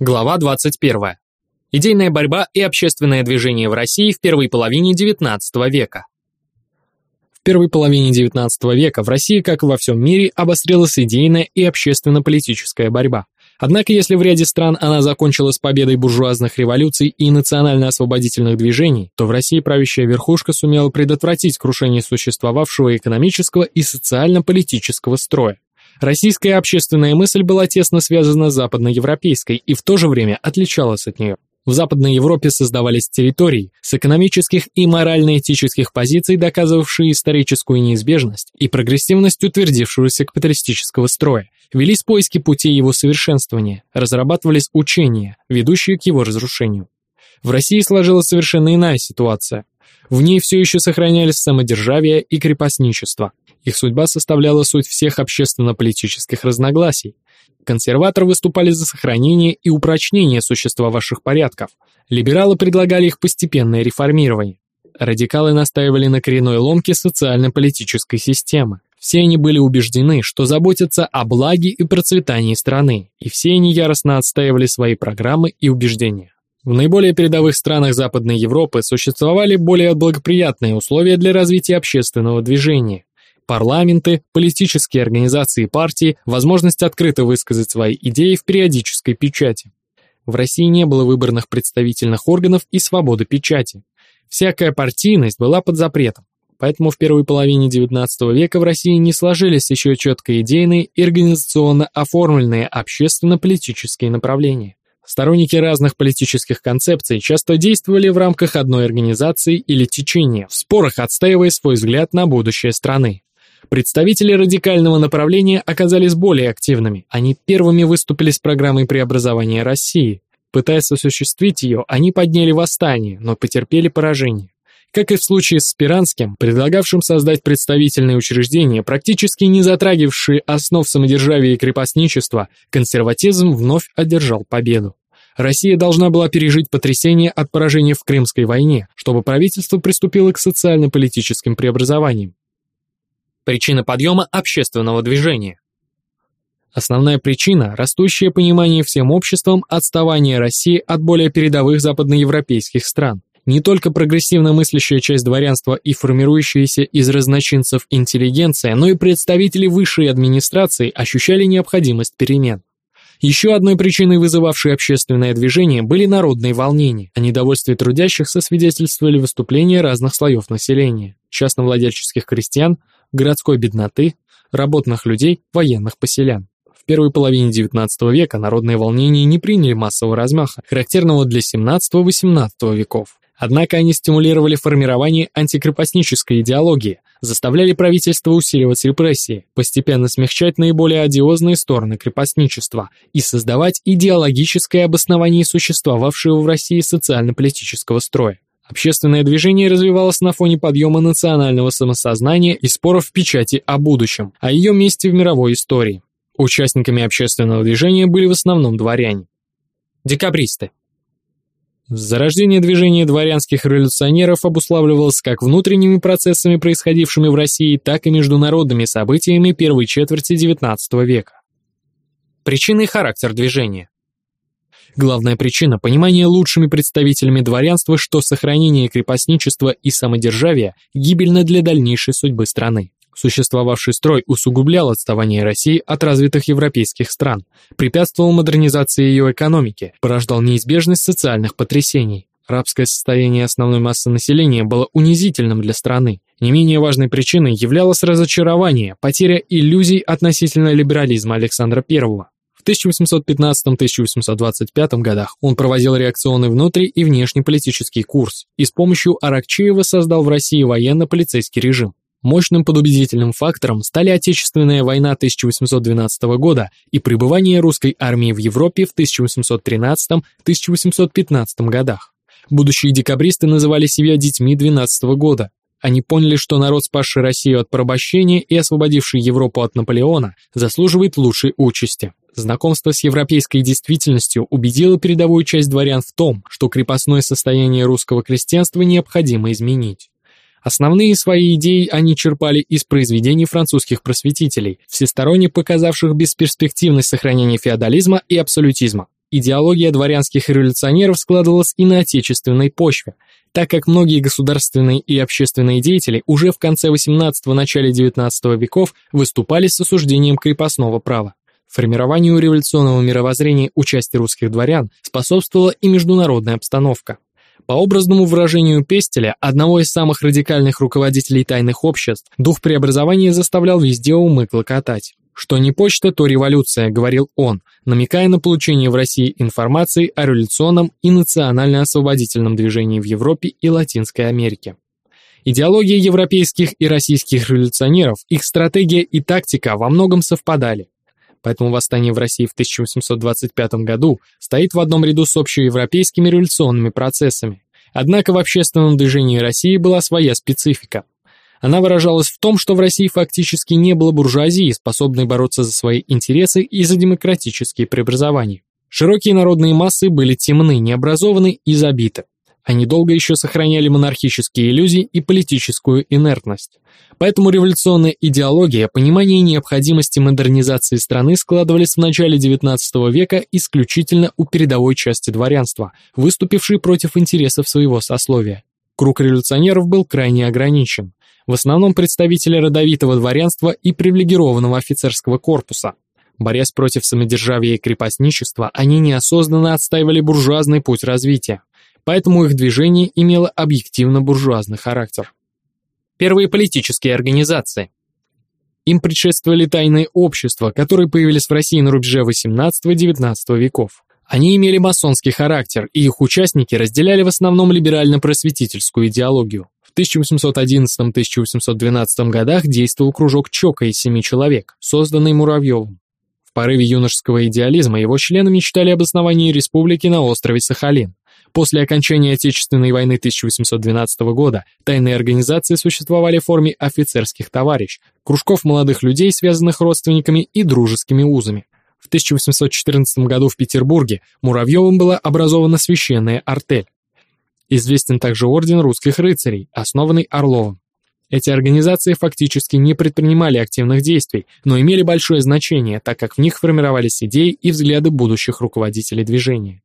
Глава 21. Идейная борьба и общественное движение в России в первой половине XIX века. В первой половине XIX века в России, как и во всем мире, обострилась идейная и общественно-политическая борьба. Однако, если в ряде стран она закончилась победой буржуазных революций и национально-освободительных движений, то в России правящая верхушка сумела предотвратить крушение существовавшего экономического и социально-политического строя. Российская общественная мысль была тесно связана с западноевропейской и в то же время отличалась от нее. В Западной Европе создавались территории с экономических и морально-этических позиций, доказывавшие историческую неизбежность и прогрессивность утвердившегося капиталистического строя. Велись поиски путей его совершенствования, разрабатывались учения, ведущие к его разрушению. В России сложилась совершенно иная ситуация. В ней все еще сохранялись самодержавие и крепостничество. Их судьба составляла суть всех общественно-политических разногласий. Консерваторы выступали за сохранение и упрочнение существовавших порядков. Либералы предлагали их постепенное реформирование. Радикалы настаивали на коренной ломке социально-политической системы. Все они были убеждены, что заботятся о благе и процветании страны, и все они яростно отстаивали свои программы и убеждения. В наиболее передовых странах Западной Европы существовали более благоприятные условия для развития общественного движения парламенты, политические организации и партии, возможность открыто высказать свои идеи в периодической печати. В России не было выборных представительных органов и свободы печати. Всякая партийность была под запретом. Поэтому в первой половине XIX века в России не сложились еще четко идейные и организационно оформленные общественно-политические направления. Сторонники разных политических концепций часто действовали в рамках одной организации или течения, в спорах отстаивая свой взгляд на будущее страны. Представители радикального направления оказались более активными. Они первыми выступили с программой преобразования России. Пытаясь осуществить ее, они подняли восстание, но потерпели поражение. Как и в случае с Спиранским, предлагавшим создать представительные учреждения, практически не затрагивавшие основ самодержавия и крепостничества, консерватизм вновь одержал победу. Россия должна была пережить потрясение от поражения в Крымской войне, чтобы правительство приступило к социально-политическим преобразованиям. Причина подъема общественного движения. Основная причина – растущее понимание всем обществом отставания России от более передовых западноевропейских стран. Не только прогрессивно мыслящая часть дворянства и формирующаяся из разночинцев интеллигенция, но и представители высшей администрации ощущали необходимость перемен. Еще одной причиной, вызывавшей общественное движение, были народные волнения. О недовольстве трудящихся свидетельствовали выступления разных слоев населения, частновладельческих крестьян, городской бедноты, работных людей, военных поселян. В первой половине XIX века народные волнения не приняли массового размаха, характерного для XVII-XVIII веков. Однако они стимулировали формирование антикрепостнической идеологии, заставляли правительство усиливать репрессии, постепенно смягчать наиболее одиозные стороны крепостничества и создавать идеологическое обоснование существовавшего в России социально-политического строя. Общественное движение развивалось на фоне подъема национального самосознания и споров в печати о будущем, о ее месте в мировой истории. Участниками общественного движения были в основном дворяне. Декабристы. Зарождение движения дворянских революционеров обуславливалось как внутренними процессами, происходившими в России, так и международными событиями первой четверти XIX века. Причины и характер движения. Главная причина – понимание лучшими представителями дворянства, что сохранение крепостничества и самодержавия гибельно для дальнейшей судьбы страны. Существовавший строй усугублял отставание России от развитых европейских стран, препятствовал модернизации ее экономики, порождал неизбежность социальных потрясений. Рабское состояние основной массы населения было унизительным для страны. Не менее важной причиной являлось разочарование, потеря иллюзий относительно либерализма Александра I. В 1815-1825 годах он проводил реакционный внутри- и внешнеполитический курс и с помощью Аракчеева создал в России военно-полицейский режим. Мощным подубедительным фактором стали Отечественная война 1812 года и пребывание русской армии в Европе в 1813-1815 годах. Будущие декабристы называли себя детьми 12 года. Они поняли, что народ, спасший Россию от порабощения и освободивший Европу от Наполеона, заслуживает лучшей участи. Знакомство с европейской действительностью убедило передовую часть дворян в том, что крепостное состояние русского крестьянства необходимо изменить. Основные свои идеи они черпали из произведений французских просветителей, всесторонне показавших бесперспективность сохранения феодализма и абсолютизма. идеология дворянских революционеров складывалась и на отечественной почве, так как многие государственные и общественные деятели уже в конце XVIII – начале XIX веков выступали с осуждением крепостного права. Формированию революционного мировоззрения участия русских дворян способствовала и международная обстановка. По образному выражению Пестеля, одного из самых радикальных руководителей тайных обществ, дух преобразования заставлял везде умы клокотать. «Что не почта, то революция», — говорил он, намекая на получение в России информации о революционном и национально-освободительном движении в Европе и Латинской Америке. Идеология европейских и российских революционеров, их стратегия и тактика во многом совпадали поэтому восстание в России в 1825 году стоит в одном ряду с общеевропейскими революционными процессами. Однако в общественном движении России была своя специфика. Она выражалась в том, что в России фактически не было буржуазии, способной бороться за свои интересы и за демократические преобразования. Широкие народные массы были темны, необразованы и забиты. Они долго еще сохраняли монархические иллюзии и политическую инертность. Поэтому революционная идеология, понимание необходимости модернизации страны складывались в начале XIX века исключительно у передовой части дворянства, выступившей против интересов своего сословия. Круг революционеров был крайне ограничен. В основном представители родовитого дворянства и привилегированного офицерского корпуса. Борясь против самодержавия и крепостничества, они неосознанно отстаивали буржуазный путь развития поэтому их движение имело объективно-буржуазный характер. Первые политические организации. Им предшествовали тайные общества, которые появились в России на рубеже XVIII-XIX веков. Они имели масонский характер, и их участники разделяли в основном либерально-просветительскую идеологию. В 1811-1812 годах действовал кружок Чока из семи человек, созданный Муравьевым. В порыве юношеского идеализма его члены мечтали об основании республики на острове Сахалин. После окончания Отечественной войны 1812 года тайные организации существовали в форме офицерских товарищ, кружков молодых людей, связанных родственниками и дружескими узами. В 1814 году в Петербурге Муравьевым была образована священная артель. Известен также Орден русских рыцарей, основанный Орловым. Эти организации фактически не предпринимали активных действий, но имели большое значение, так как в них формировались идеи и взгляды будущих руководителей движения.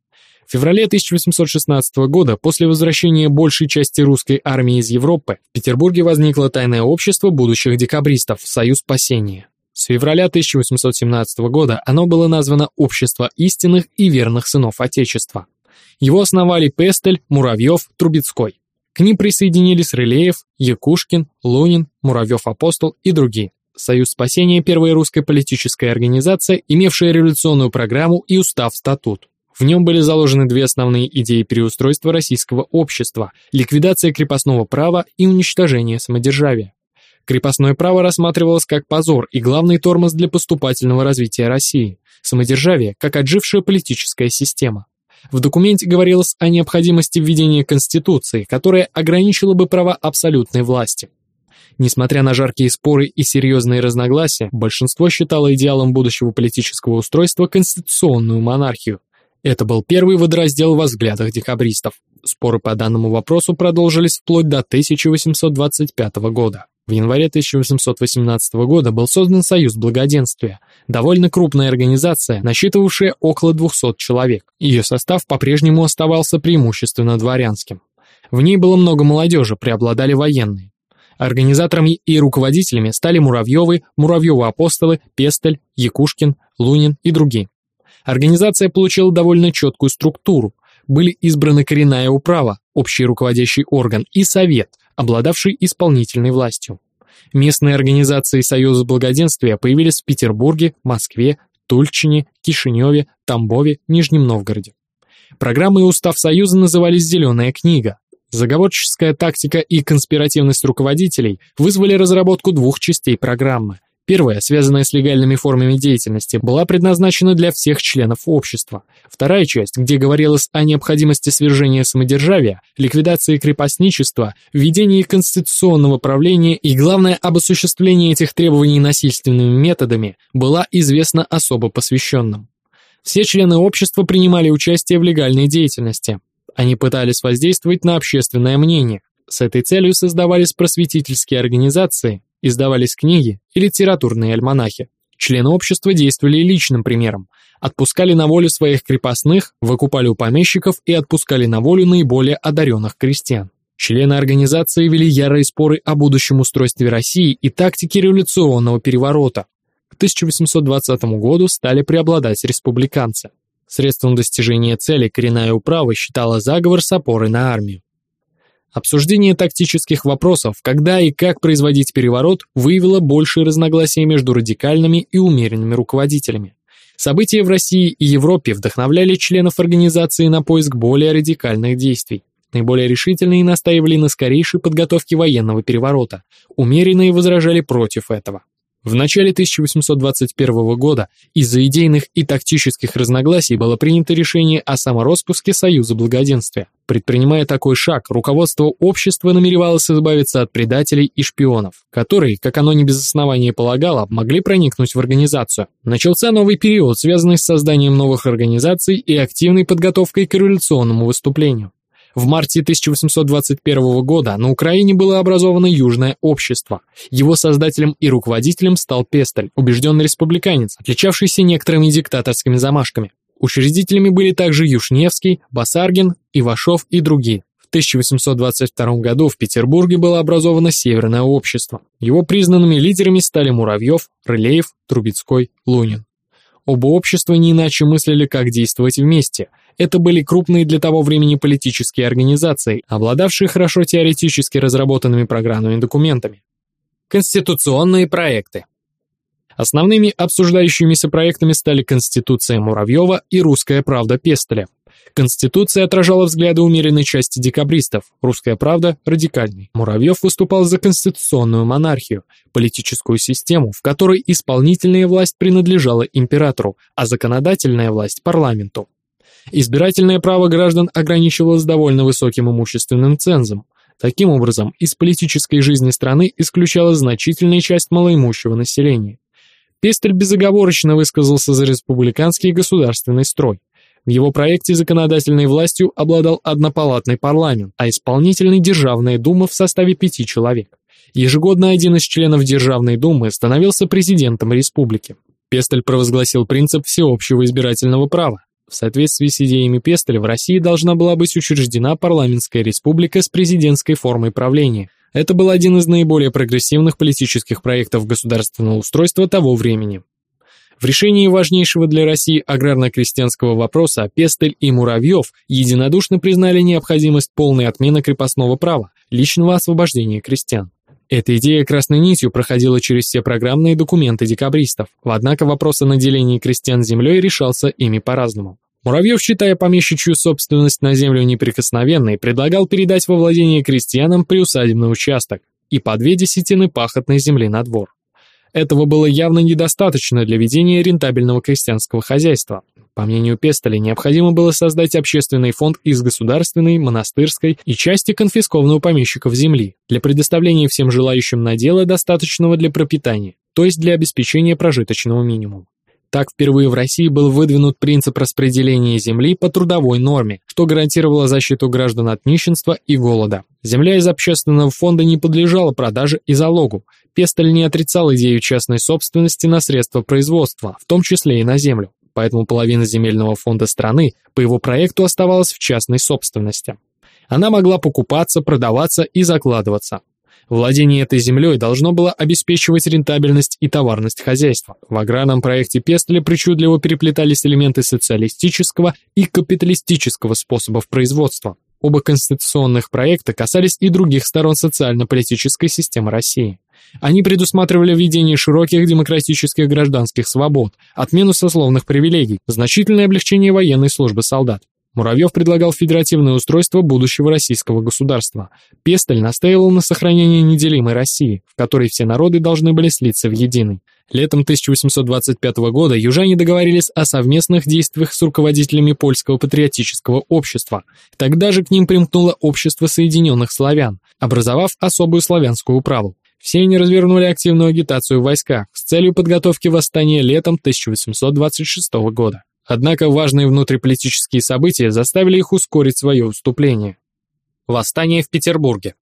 В феврале 1816 года, после возвращения большей части русской армии из Европы, в Петербурге возникло тайное общество будущих декабристов «Союз спасения». С февраля 1817 года оно было названо «Общество истинных и верных сынов Отечества». Его основали Пестель, Муравьев, Трубецкой. К ним присоединились Рылеев, Якушкин, Лунин, Муравьев-Апостол и другие. Союз спасения – первая русская политическая организация, имевшая революционную программу и устав-статут. В нем были заложены две основные идеи переустройства российского общества – ликвидация крепостного права и уничтожение самодержавия. Крепостное право рассматривалось как позор и главный тормоз для поступательного развития России, самодержавие как отжившая политическая система. В документе говорилось о необходимости введения Конституции, которая ограничила бы права абсолютной власти. Несмотря на жаркие споры и серьезные разногласия, большинство считало идеалом будущего политического устройства конституционную монархию, это был первый водораздел во взглядах декабристов. Споры по данному вопросу продолжились вплоть до 1825 года. В январе 1818 года был создан Союз Благоденствия, довольно крупная организация, насчитывавшая около 200 человек. Ее состав по-прежнему оставался преимущественно дворянским. В ней было много молодежи, преобладали военные. Организаторами и руководителями стали Муравьевы, Муравьевы-апостолы, Пестель, Якушкин, Лунин и другие. Организация получила довольно четкую структуру. Были избраны коренная управа, общий руководящий орган, и совет, обладавший исполнительной властью. Местные организации Союза Благоденствия появились в Петербурге, Москве, Тульчине, Кишиневе, Тамбове, Нижнем Новгороде. Программы и устав Союза назывались «Зеленая книга». Заговорческая тактика и конспиративность руководителей вызвали разработку двух частей программы Первая, связанная с легальными формами деятельности, была предназначена для всех членов общества. Вторая часть, где говорилось о необходимости свержения самодержавия, ликвидации крепостничества, введении конституционного правления и, главное, об осуществлении этих требований насильственными методами, была известна особо посвященным. Все члены общества принимали участие в легальной деятельности. Они пытались воздействовать на общественное мнение. С этой целью создавались просветительские организации, Издавались книги и литературные альманахи. Члены общества действовали личным примером. отпускали на волю своих крепостных, выкупали у помещиков и отпускали на волю наиболее одаренных крестьян. Члены организации вели ярые споры о будущем устройстве России и тактике революционного переворота. К 1820 году стали преобладать республиканцы. Средством достижения цели коренная управа считала заговор с опорой на армию. Обсуждение тактических вопросов, когда и как производить переворот, выявило большие разногласия между радикальными и умеренными руководителями. События в России и Европе вдохновляли членов организации на поиск более радикальных действий. Наиболее решительные настаивали на скорейшей подготовке военного переворота, умеренные возражали против этого. В начале 1821 года из-за идейных и тактических разногласий было принято решение о самороспуске Союза Благоденствия. Предпринимая такой шаг, руководство общества намеревалось избавиться от предателей и шпионов, которые, как оно не без основания полагало, могли проникнуть в организацию. Начался новый период, связанный с созданием новых организаций и активной подготовкой к революционному выступлению. В марте 1821 года на Украине было образовано Южное общество. Его создателем и руководителем стал Пестель, убежденный республиканец, отличавшийся некоторыми диктаторскими замашками. Учредителями были также Юшневский, Басаргин, Ивашов и другие. В 1822 году в Петербурге было образовано Северное общество. Его признанными лидерами стали Муравьев, Рылеев, Трубецкой, Лунин. Оба общества не иначе мыслили, как действовать вместе. Это были крупные для того времени политические организации, обладавшие хорошо теоретически разработанными программными документами. Конституционные проекты. Основными обсуждающимися проектами стали Конституция Муравьева и Русская правда Пестеля. Конституция отражала взгляды умеренной части декабристов, Русская правда – радикальной. Муравьев выступал за конституционную монархию, политическую систему, в которой исполнительная власть принадлежала императору, а законодательная власть – парламенту. Избирательное право граждан ограничивалось довольно высоким имущественным цензом. Таким образом, из политической жизни страны исключалась значительная часть малоимущего населения. Пестель безоговорочно высказался за республиканский государственный строй. В его проекте законодательной властью обладал однопалатный парламент, а исполнительный Державная дума в составе пяти человек. Ежегодно один из членов Державной думы становился президентом республики. Пестель провозгласил принцип всеобщего избирательного права. В соответствии с идеями Пестеля в России должна была быть учреждена парламентская республика с президентской формой правления. Это был один из наиболее прогрессивных политических проектов государственного устройства того времени. В решении важнейшего для России аграрно-крестьянского вопроса Пестель и Муравьев единодушно признали необходимость полной отмены крепостного права, личного освобождения крестьян. Эта идея красной нитью проходила через все программные документы декабристов, однако вопрос о наделении крестьян землей решался ими по-разному. Муравьев, считая помещичью собственность на землю неприкосновенной, предлагал передать во владение крестьянам приусадебный участок и по две десятины пахотной земли на двор. Этого было явно недостаточно для ведения рентабельного крестьянского хозяйства. По мнению Пестеля, необходимо было создать общественный фонд из государственной, монастырской и части конфискованного помещиков земли для предоставления всем желающим надела достаточного для пропитания, то есть для обеспечения прожиточного минимума. Так впервые в России был выдвинут принцип распределения земли по трудовой норме, что гарантировало защиту граждан от нищенства и голода. Земля из общественного фонда не подлежала продаже и залогу. Пестель не отрицал идею частной собственности на средства производства, в том числе и на землю. Поэтому половина земельного фонда страны по его проекту оставалась в частной собственности. Она могла покупаться, продаваться и закладываться. Владение этой землей должно было обеспечивать рентабельность и товарность хозяйства. В аграрном проекте Пестеля причудливо переплетались элементы социалистического и капиталистического способов производства. Оба конституционных проекта касались и других сторон социально-политической системы России. Они предусматривали введение широких демократических гражданских свобод, отмену сословных привилегий, значительное облегчение военной службы солдат. Муравьев предлагал федеративное устройство будущего российского государства. Пестель настаивал на сохранении неделимой России, в которой все народы должны были слиться в единый. Летом 1825 года южане договорились о совместных действиях с руководителями польского патриотического общества. Тогда же к ним примкнуло общество Соединенных Славян, образовав особую славянскую управу. Все они развернули активную агитацию в войсках с целью подготовки восстания летом 1826 года. Однако важные внутриполитические события заставили их ускорить свое уступление. Восстание в Петербурге.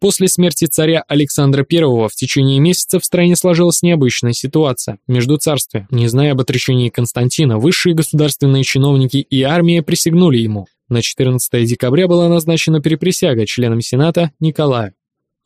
После смерти царя Александра I в течение месяца в стране сложилась необычная ситуация. Между царствия, не зная об отречении Константина, высшие государственные чиновники и армия присягнули ему. На 14 декабря была назначена переприсяга членам Сената Николаю.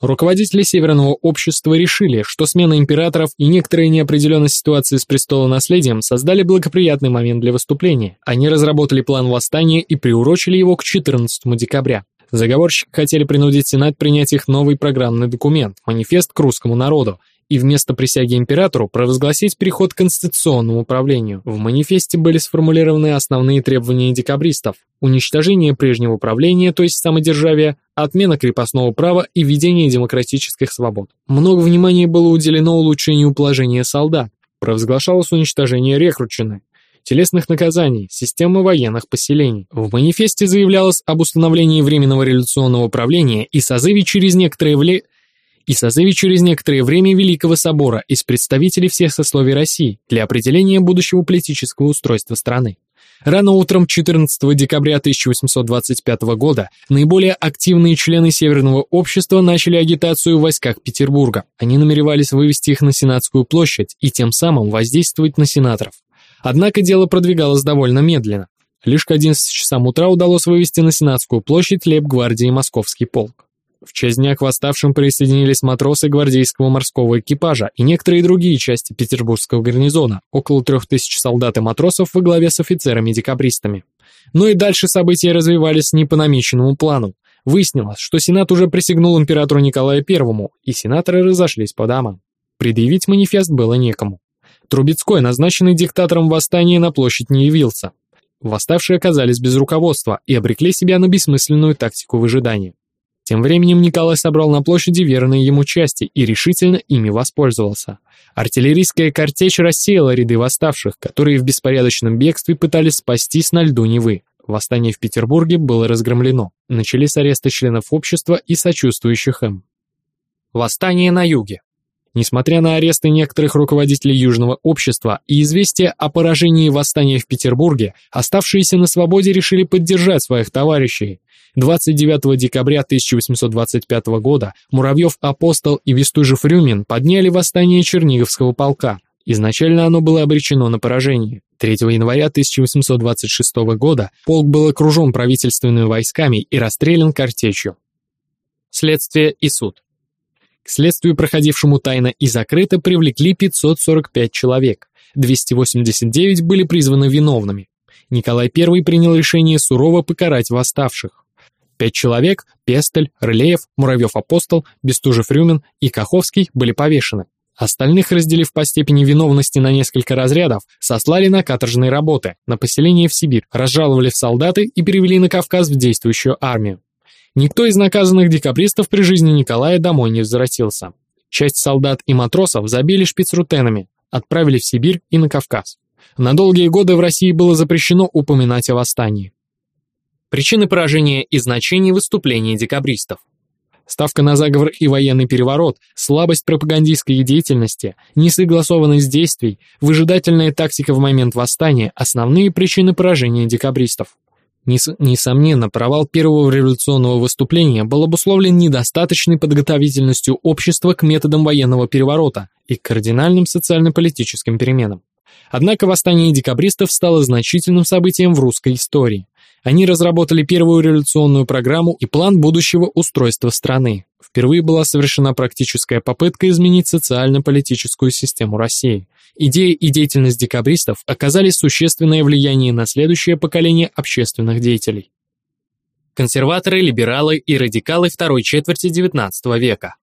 Руководители Северного общества решили, что смена императоров и некоторая неопределенность ситуации с престолонаследием создали благоприятный момент для выступления. Они разработали план восстания и приурочили его к 14 декабря. Заговорщики хотели принудить Сенат принять их новый программный документ – манифест к русскому народу, и вместо присяги императору провозгласить переход к конституционному управлению. В манифесте были сформулированы основные требования декабристов – уничтожение прежнего управления, то есть самодержавия, отмена крепостного права и введение демократических свобод. Много внимания было уделено улучшению положения солдат, провозглашалось уничтожение рекрутчины, телесных наказаний, системы военных поселений. В манифесте заявлялось об установлении Временного революционного правления и созыве через некоторое вле... и созыве через некоторое время Великого Собора из представителей всех сословий России для определения будущего политического устройства страны. Рано утром 14 декабря 1825 года наиболее активные члены Северного общества начали агитацию в войсках Петербурга. Они намеревались вывести их на Сенатскую площадь и тем самым воздействовать на сенаторов. Однако дело продвигалось довольно медленно. Лишь к 11 часам утра удалось вывести на Сенатскую площадь лейб-гвардии Московский полк. В честь дня к восставшим присоединились матросы гвардейского морского экипажа и некоторые другие части петербургского гарнизона, около трех тысяч солдат и матросов во главе с офицерами-декабристами. Но и дальше события развивались не по намеченному плану. Выяснилось, что Сенат уже присягнул императору Николаю I, и сенаторы разошлись по домам. Предъявить манифест было некому. Трубецкой, назначенный диктатором восстания, на площадь не явился. Восставшие оказались без руководства и обрекли себя на бессмысленную тактику выжидания. Тем временем Николай собрал на площади верные ему части и решительно ими воспользовался. Артиллерийская картечь рассеяла ряды восставших, которые в беспорядочном бегстве пытались спастись на льду Невы. Восстание в Петербурге было разгромлено. Начались аресты членов общества и сочувствующих им. Восстание на юге. Несмотря на аресты некоторых руководителей Южного общества и известия о поражении восстания в Петербурге, оставшиеся на свободе решили поддержать своих товарищей. 29 декабря 1825 года Муравьев-Апостол и Вестужев-Рюмин подняли восстание Черниговского полка. Изначально оно было обречено на поражение. 3 января 1826 года полк был окружен правительственными войсками и расстрелян картечью. Следствие и суд. К следствию, проходившему тайно и закрыто, привлекли 545 человек. 289 были призваны виновными. Николай I принял решение сурово покарать восставших. Пять человек – Пестель, Рылеев, Муравьев-Апостол, Бестужев-Рюмин и Каховский – были повешены. Остальных, разделив по степени виновности на несколько разрядов, сослали на каторжные работы, на поселение в Сибирь, разжаловали в солдаты и перевели на Кавказ в действующую армию. Никто из наказанных декабристов при жизни Николая домой не возвратился. Часть солдат и матросов забили шпицрутенами, отправили в Сибирь и на Кавказ. На долгие годы в России было запрещено упоминать о восстании. Причины поражения и значение выступлений декабристов. Ставка на заговор и военный переворот, слабость пропагандистской деятельности, несогласованность действий, выжидательная тактика в момент восстания – основные причины поражения декабристов. Нес несомненно, провал первого революционного выступления был обусловлен недостаточной подготовительностью общества к методам военного переворота и к кардинальным социально-политическим переменам. Однако восстание декабристов стало значительным событием в русской истории. Они разработали первую революционную программу и план будущего устройства страны. Впервые была совершена практическая попытка изменить социально-политическую систему России. Идеи и деятельность декабристов оказали существенное влияние на следующее поколение общественных деятелей. Консерваторы, либералы и радикалы второй четверти XIX века.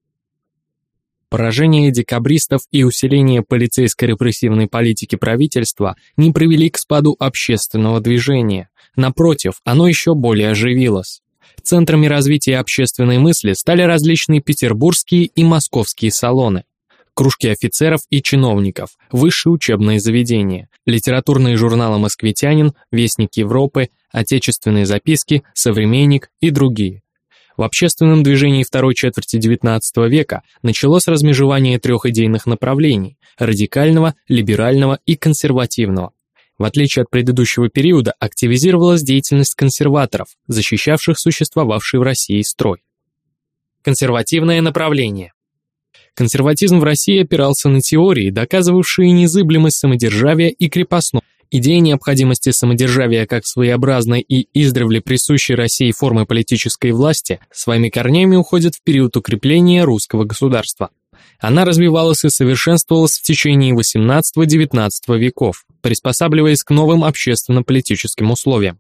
Поражение декабристов и усиление полицейской репрессивной политики правительства не привели к спаду общественного движения. Напротив, оно еще более оживилось. Центрами развития общественной мысли стали различные петербургские и московские салоны, кружки офицеров и чиновников, высшие учебные заведения, литературные журналы «Москвитянин», «Вестник Европы», «Отечественные записки», «Современник» и другие. В общественном движении второй четверти XIX века началось размежевание трех идейных направлений – радикального, либерального и консервативного. В отличие от предыдущего периода, активизировалась деятельность консерваторов, защищавших существовавший в России строй. Консервативное направление. Консерватизм в России опирался на теории, доказывавшие незыблемость самодержавия и крепостного. Идея необходимости самодержавия как своеобразной и издревле присущей России формы политической власти своими корнями уходит в период укрепления русского государства. Она развивалась и совершенствовалась в течение XVIII-XIX веков, приспосабливаясь к новым общественно-политическим условиям.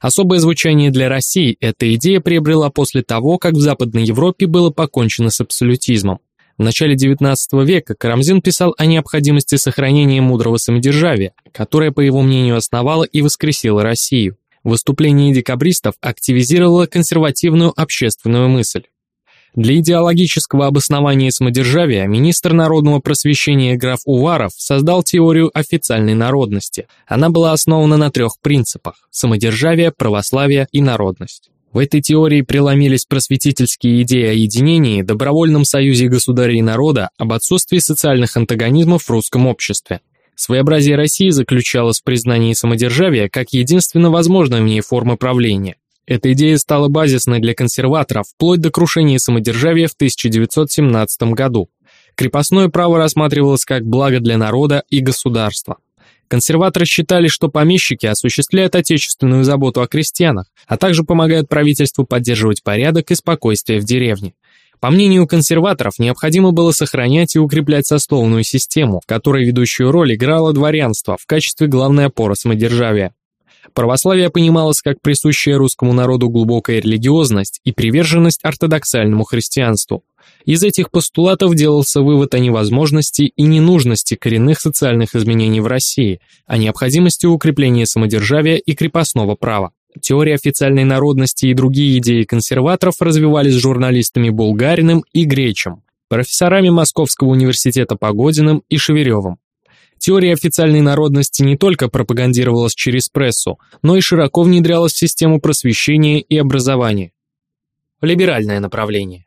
Особое звучание для России эта идея приобрела после того, как в Западной Европе было покончено с абсолютизмом. В начале XIX века Карамзин писал о необходимости сохранения мудрого самодержавия, которое, по его мнению, основало и воскресило Россию. Выступление декабристов активизировало консервативную общественную мысль. Для идеологического обоснования самодержавия министр народного просвещения граф Уваров создал теорию официальной народности. Она была основана на трех принципах – самодержавие, православие и народность. В этой теории преломились просветительские идеи о единении, добровольном союзе государей и народа, об отсутствии социальных антагонизмов в русском обществе. Своеобразие России заключалось в признании самодержавия как единственно возможной в ней формы правления. Эта идея стала базисной для консерваторов вплоть до крушения самодержавия в 1917 году. Крепостное право рассматривалось как благо для народа и государства. Консерваторы считали, что помещики осуществляют отечественную заботу о крестьянах, а также помогают правительству поддерживать порядок и спокойствие в деревне. По мнению консерваторов, необходимо было сохранять и укреплять сословную систему, в которой ведущую роль играло дворянство в качестве главной опоры самодержавия. Православие понималось как присущая русскому народу глубокая религиозность и приверженность ортодоксальному христианству. Из этих постулатов делался вывод о невозможности и ненужности коренных социальных изменений в России, о необходимости укрепления самодержавия и крепостного права. Теория официальной народности и другие идеи консерваторов развивались журналистами Булгариным и Гречем, профессорами Московского университета Погодиным и Шеверевым. Теория официальной народности не только пропагандировалась через прессу, но и широко внедрялась в систему просвещения и образования. Либеральное направление.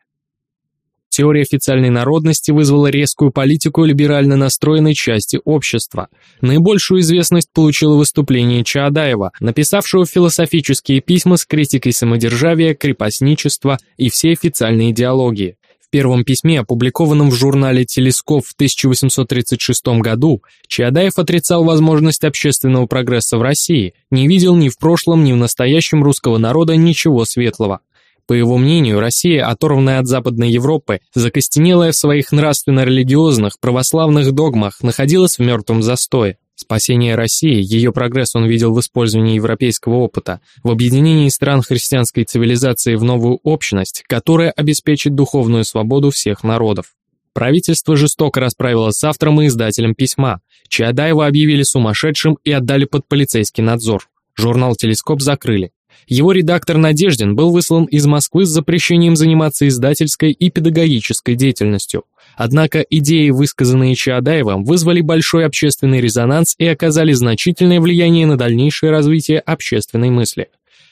Теория официальной народности вызвала резкую политику либерально настроенной части общества. Наибольшую известность получило выступление Чаадаева, написавшего философические письма с критикой самодержавия, крепостничества и всей официальной идеологии первом письме, опубликованном в журнале «Телескоп» в 1836 году, Чаадаев отрицал возможность общественного прогресса в России, не видел ни в прошлом, ни в настоящем русского народа ничего светлого. По его мнению, Россия, оторванная от Западной Европы, закостенелая в своих нравственно-религиозных, православных догмах, находилась в мертвом застое. Спасение России, ее прогресс он видел в использовании европейского опыта, в объединении стран христианской цивилизации в новую общность, которая обеспечит духовную свободу всех народов. Правительство жестоко расправилось с автором и издателем письма. Чаадаева объявили сумасшедшим и отдали под полицейский надзор. Журнал «Телескоп» закрыли. Его редактор Надеждин был выслан из Москвы с запрещением заниматься издательской и педагогической деятельностью. Однако идеи, высказанные Чаадаевым, вызвали большой общественный резонанс и оказали значительное влияние на дальнейшее развитие общественной мысли.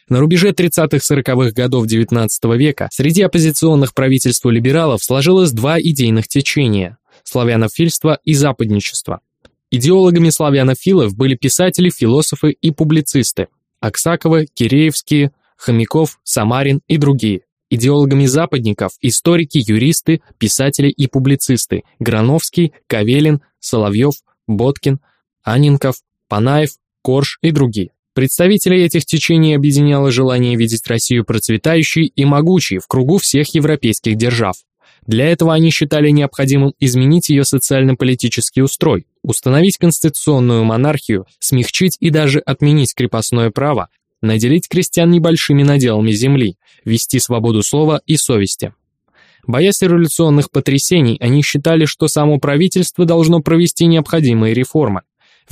На рубеже 30-40-х годов XIX века среди оппозиционных правительству либералов сложилось два идейных течения – славянофильство и западничество. Идеологами славянофилов были писатели, философы и публицисты – Аксаковы, Киреевские, Хомяков, Самарин и другие – идеологами западников, историки, юристы, писатели и публицисты Грановский, Кавелин, Соловьев, Боткин, Анинков, Панаев, Корж и другие. Представителей этих течений объединяло желание видеть Россию процветающей и могучей в кругу всех европейских держав. Для этого они считали необходимым изменить ее социально-политический устрой, установить конституционную монархию, смягчить и даже отменить крепостное право, наделить крестьян небольшими наделами земли, вести свободу слова и совести. Боясь революционных потрясений, они считали, что само правительство должно провести необходимые реформы.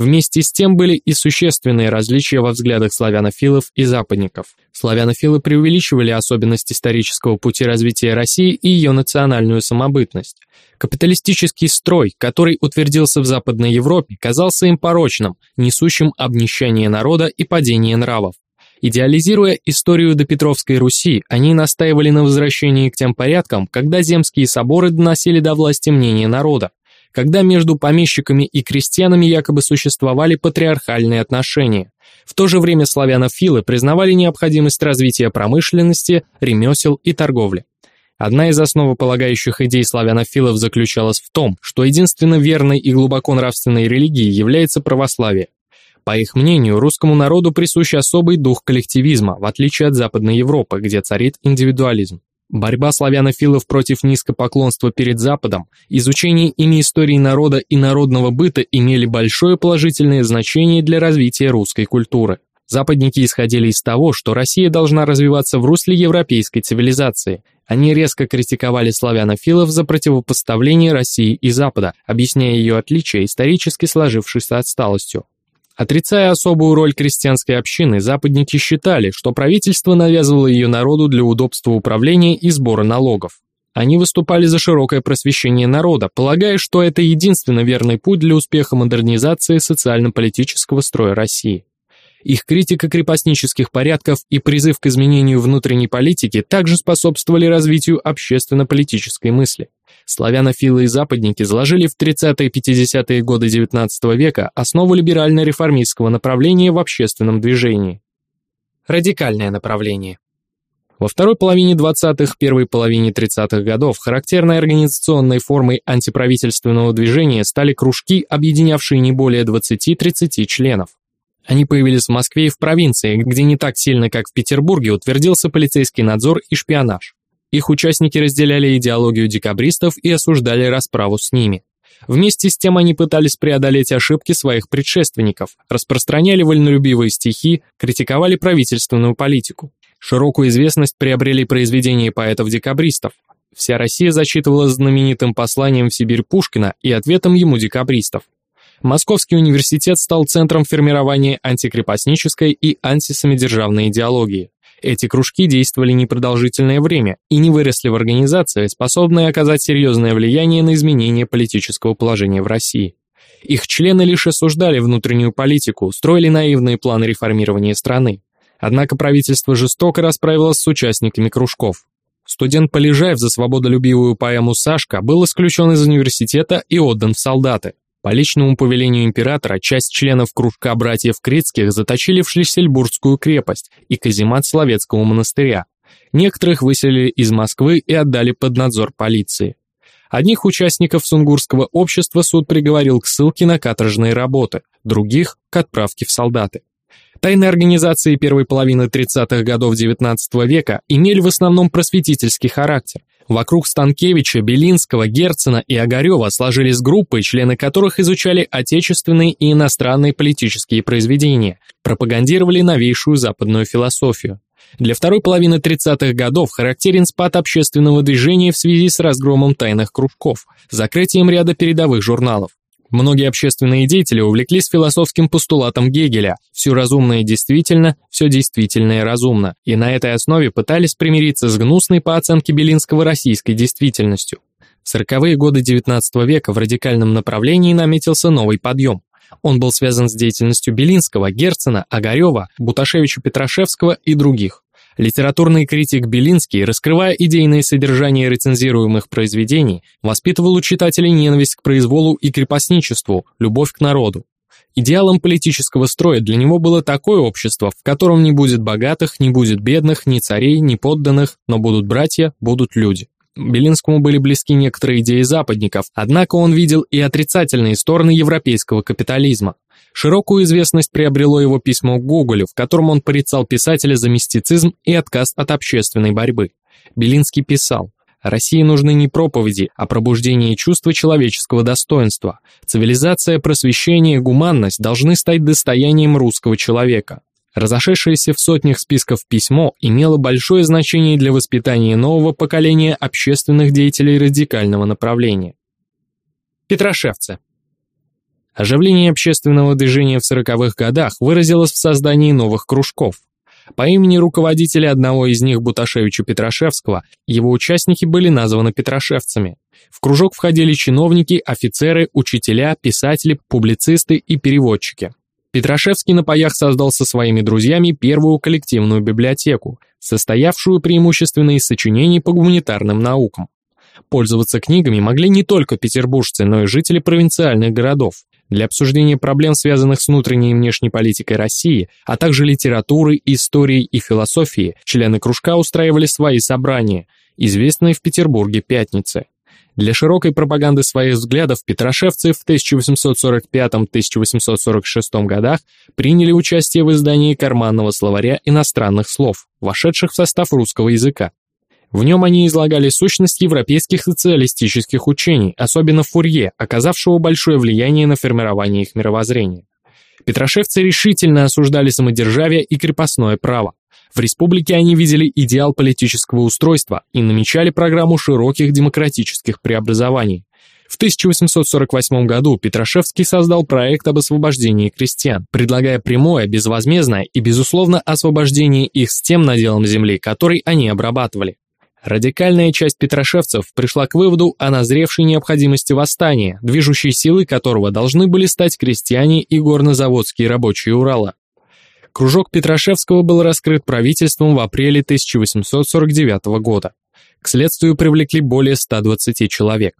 Вместе с тем были и существенные различия во взглядах славянофилов и западников. Славянофилы преувеличивали особенность исторического пути развития России и ее национальную самобытность. Капиталистический строй, который утвердился в Западной Европе, казался им порочным, несущим обнищание народа и падение нравов. Идеализируя историю до Петровской Руси, они настаивали на возвращении к тем порядкам, когда земские соборы доносили до власти мнение народа, когда между помещиками и крестьянами якобы существовали патриархальные отношения. В то же время славянофилы признавали необходимость развития промышленности, ремесел и торговли. Одна из основополагающих идей славянофилов заключалась в том, что единственно верной и глубоко нравственной религией является православие. По их мнению, русскому народу присущ особый дух коллективизма, в отличие от Западной Европы, где царит индивидуализм. Борьба славянофилов против низкопоклонства перед Западом, изучение ими истории народа и народного быта имели большое положительное значение для развития русской культуры. Западники исходили из того, что Россия должна развиваться в русле европейской цивилизации. Они резко критиковали славянофилов за противопоставление России и Запада, объясняя ее отличия исторически сложившейся отсталостью. Отрицая особую роль крестьянской общины, западники считали, что правительство навязывало ее народу для удобства управления и сбора налогов. Они выступали за широкое просвещение народа, полагая, что это единственно верный путь для успеха модернизации социально-политического строя России. Их критика крепостнических порядков и призыв к изменению внутренней политики также способствовали развитию общественно-политической мысли. Славянофилы и западники заложили в 30-50-е годы XIX века основу либерально-реформистского направления в общественном движении. Радикальное направление. Во второй половине 20-х, первой половине 30-х годов характерной организационной формой антиправительственного движения стали кружки, объединявшие не более 20-30 членов. Они появились в Москве и в провинции, где не так сильно, как в Петербурге, утвердился полицейский надзор и шпионаж. Их участники разделяли идеологию декабристов и осуждали расправу с ними. Вместе с тем они пытались преодолеть ошибки своих предшественников, распространяли вольнолюбивые стихи, критиковали правительственную политику. Широкую известность приобрели произведения поэтов-декабристов. Вся Россия зачитывала знаменитым посланием в Сибирь Пушкина и ответом ему декабристов. Московский университет стал центром формирования антикрепостнической и антисамодержавной идеологии. Эти кружки действовали непродолжительное время и не выросли в организации, способные оказать серьезное влияние на изменение политического положения в России. Их члены лишь осуждали внутреннюю политику, строили наивные планы реформирования страны. Однако правительство жестоко расправилось с участниками кружков. Студент Полежаев за свободолюбивую поэму «Сашка» был исключен из университета и отдан в солдаты. По личному повелению императора часть членов кружка братьев Критских заточили в Шлиссельбургскую крепость и каземат Словецкого монастыря. Некоторых выселили из Москвы и отдали под надзор полиции. Одних участников сунгурского общества суд приговорил к ссылке на каторжные работы, других – к отправке в солдаты. Тайные организации первой половины 30-х годов XIX века имели в основном просветительский характер, Вокруг Станкевича, Белинского, Герцена и Огарева сложились группы, члены которых изучали отечественные и иностранные политические произведения, пропагандировали новейшую западную философию. Для второй половины 30-х годов характерен спад общественного движения в связи с разгромом тайных кружков, закрытием ряда передовых журналов. Многие общественные деятели увлеклись философским постулатом Гегеля «все разумное действительно, все действительное разумно», и на этой основе пытались примириться с гнусной по оценке Белинского российской действительностью. В сороковые годы XIX века в радикальном направлении наметился новый подъем. Он был связан с деятельностью Белинского, Герцена, Огарева, Буташевича-Петрашевского и других. Литературный критик Белинский, раскрывая идейное содержание рецензируемых произведений, воспитывал у читателей ненависть к произволу и крепостничеству, любовь к народу. Идеалом политического строя для него было такое общество, в котором не будет богатых, не будет бедных, ни царей, ни подданных, но будут братья, будут люди. Белинскому были близки некоторые идеи западников, однако он видел и отрицательные стороны европейского капитализма. Широкую известность приобрело его письмо Гоголю, в котором он порицал писателя за мистицизм и отказ от общественной борьбы. Белинский писал, России нужны не проповеди, а пробуждение чувства человеческого достоинства. Цивилизация, просвещение, гуманность должны стать достоянием русского человека. Разошедшееся в сотнях списков письмо имело большое значение для воспитания нового поколения общественных деятелей радикального направления. Петрошевцы Оживление общественного движения в сороковых годах выразилось в создании новых кружков. По имени руководителя одного из них Буташевича Петрошевского его участники были названы петрошевцами. В кружок входили чиновники, офицеры, учителя, писатели, публицисты и переводчики. Петрошевский на паях создал со своими друзьями первую коллективную библиотеку, состоявшую преимущественно из сочинений по гуманитарным наукам. Пользоваться книгами могли не только петербуржцы, но и жители провинциальных городов. Для обсуждения проблем, связанных с внутренней и внешней политикой России, а также литературы, истории и философии, члены кружка устраивали свои собрания. известной в Петербурге «Пятницы». Для широкой пропаганды своих взглядов петрошевцы в 1845-1846 годах приняли участие в издании карманного словаря иностранных слов, вошедших в состав русского языка. В нем они излагали сущность европейских социалистических учений, особенно Фурье, оказавшего большое влияние на формирование их мировоззрения. Петрошевцы решительно осуждали самодержавие и крепостное право. В республике они видели идеал политического устройства и намечали программу широких демократических преобразований. В 1848 году Петрошевский создал проект об освобождении крестьян, предлагая прямое, безвозмездное и, безусловно, освобождение их с тем наделом земли, который они обрабатывали. Радикальная часть петрошевцев пришла к выводу о назревшей необходимости восстания, движущей силой которого должны были стать крестьяне и горнозаводские рабочие Урала. Кружок Петрашевского был раскрыт правительством в апреле 1849 года. К следствию привлекли более 120 человек.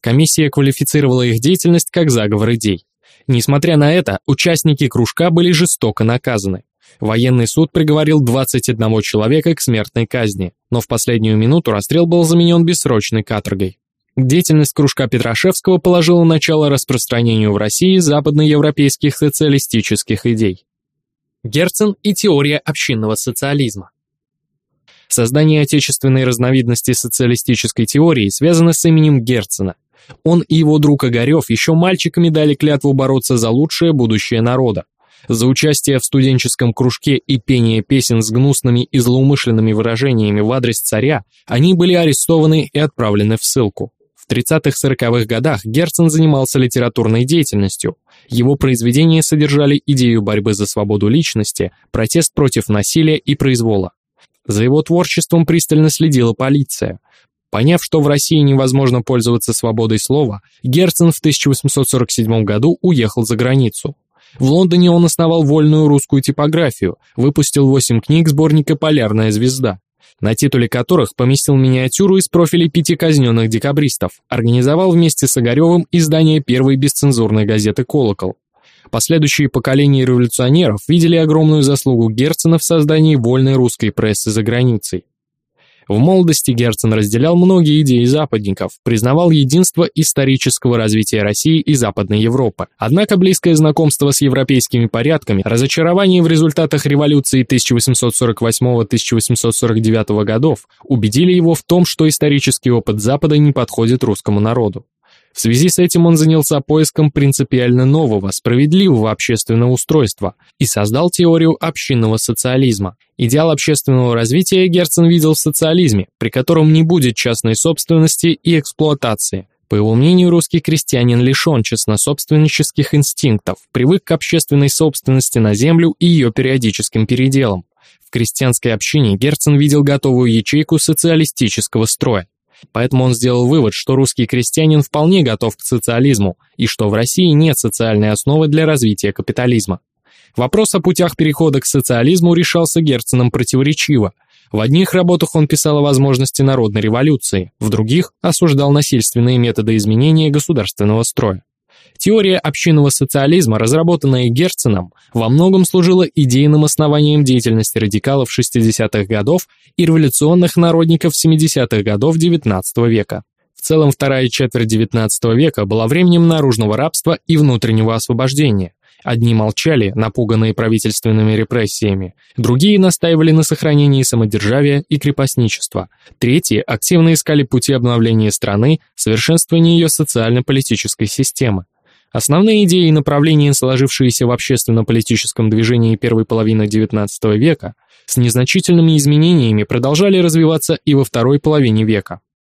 Комиссия квалифицировала их деятельность как заговор идей. Несмотря на это, участники кружка были жестоко наказаны. Военный суд приговорил 21 человека к смертной казни, но в последнюю минуту расстрел был заменен бессрочной каторгой. Деятельность кружка Петрашевского положила начало распространению в России западноевропейских социалистических идей. Герцен и теория общинного социализма. Создание отечественной разновидности социалистической теории связано с именем Герцена. Он и его друг Огарев еще мальчиками дали клятву бороться за лучшее будущее народа. За участие в студенческом кружке и пение песен с гнусными и злоумышленными выражениями в адрес царя они были арестованы и отправлены в ссылку. В 30-40-х годах Герцен занимался литературной деятельностью. Его произведения содержали идею борьбы за свободу личности, протест против насилия и произвола. За его творчеством пристально следила полиция. Поняв, что в России невозможно пользоваться свободой слова, Герцен в 1847 году уехал за границу. В Лондоне он основал вольную русскую типографию, выпустил восемь книг сборника «Полярная звезда», на титуле которых поместил миниатюру из профилей пяти казненных декабристов, организовал вместе с Огаревым издание первой бесцензурной газеты «Колокол». Последующие поколения революционеров видели огромную заслугу Герцена в создании вольной русской прессы за границей. В молодости Герцен разделял многие идеи западников, признавал единство исторического развития России и Западной Европы. Однако близкое знакомство с европейскими порядками, разочарование в результатах революции 1848-1849 годов убедили его в том, что исторический опыт Запада не подходит русскому народу. В связи с этим он занялся поиском принципиально нового, справедливого общественного устройства и создал теорию общинного социализма. Идеал общественного развития Герцен видел в социализме, при котором не будет частной собственности и эксплуатации. По его мнению, русский крестьянин лишен честнособственнических инстинктов, привык к общественной собственности на землю и ее периодическим переделам. В крестьянской общине Герцен видел готовую ячейку социалистического строя. Поэтому он сделал вывод, что русский крестьянин вполне готов к социализму и что в России нет социальной основы для развития капитализма. Вопрос о путях перехода к социализму решался Герценом противоречиво. В одних работах он писал о возможности народной революции, в других осуждал насильственные методы изменения государственного строя. Теория общинного социализма, разработанная Герценом, во многом служила идейным основанием деятельности радикалов 60-х годов и революционных народников 70-х годов XIX века. В целом, вторая четверть XIX века была временем наружного рабства и внутреннего освобождения. Одни молчали, напуганные правительственными репрессиями, другие настаивали на сохранении самодержавия и крепостничества, третьи активно искали пути обновления страны, совершенствования ее социально-политической системы. Основные идеи и направления, сложившиеся в общественно-политическом движении первой половины XIX века, с незначительными изменениями продолжали развиваться и во второй половине века.